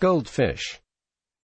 Goldfish.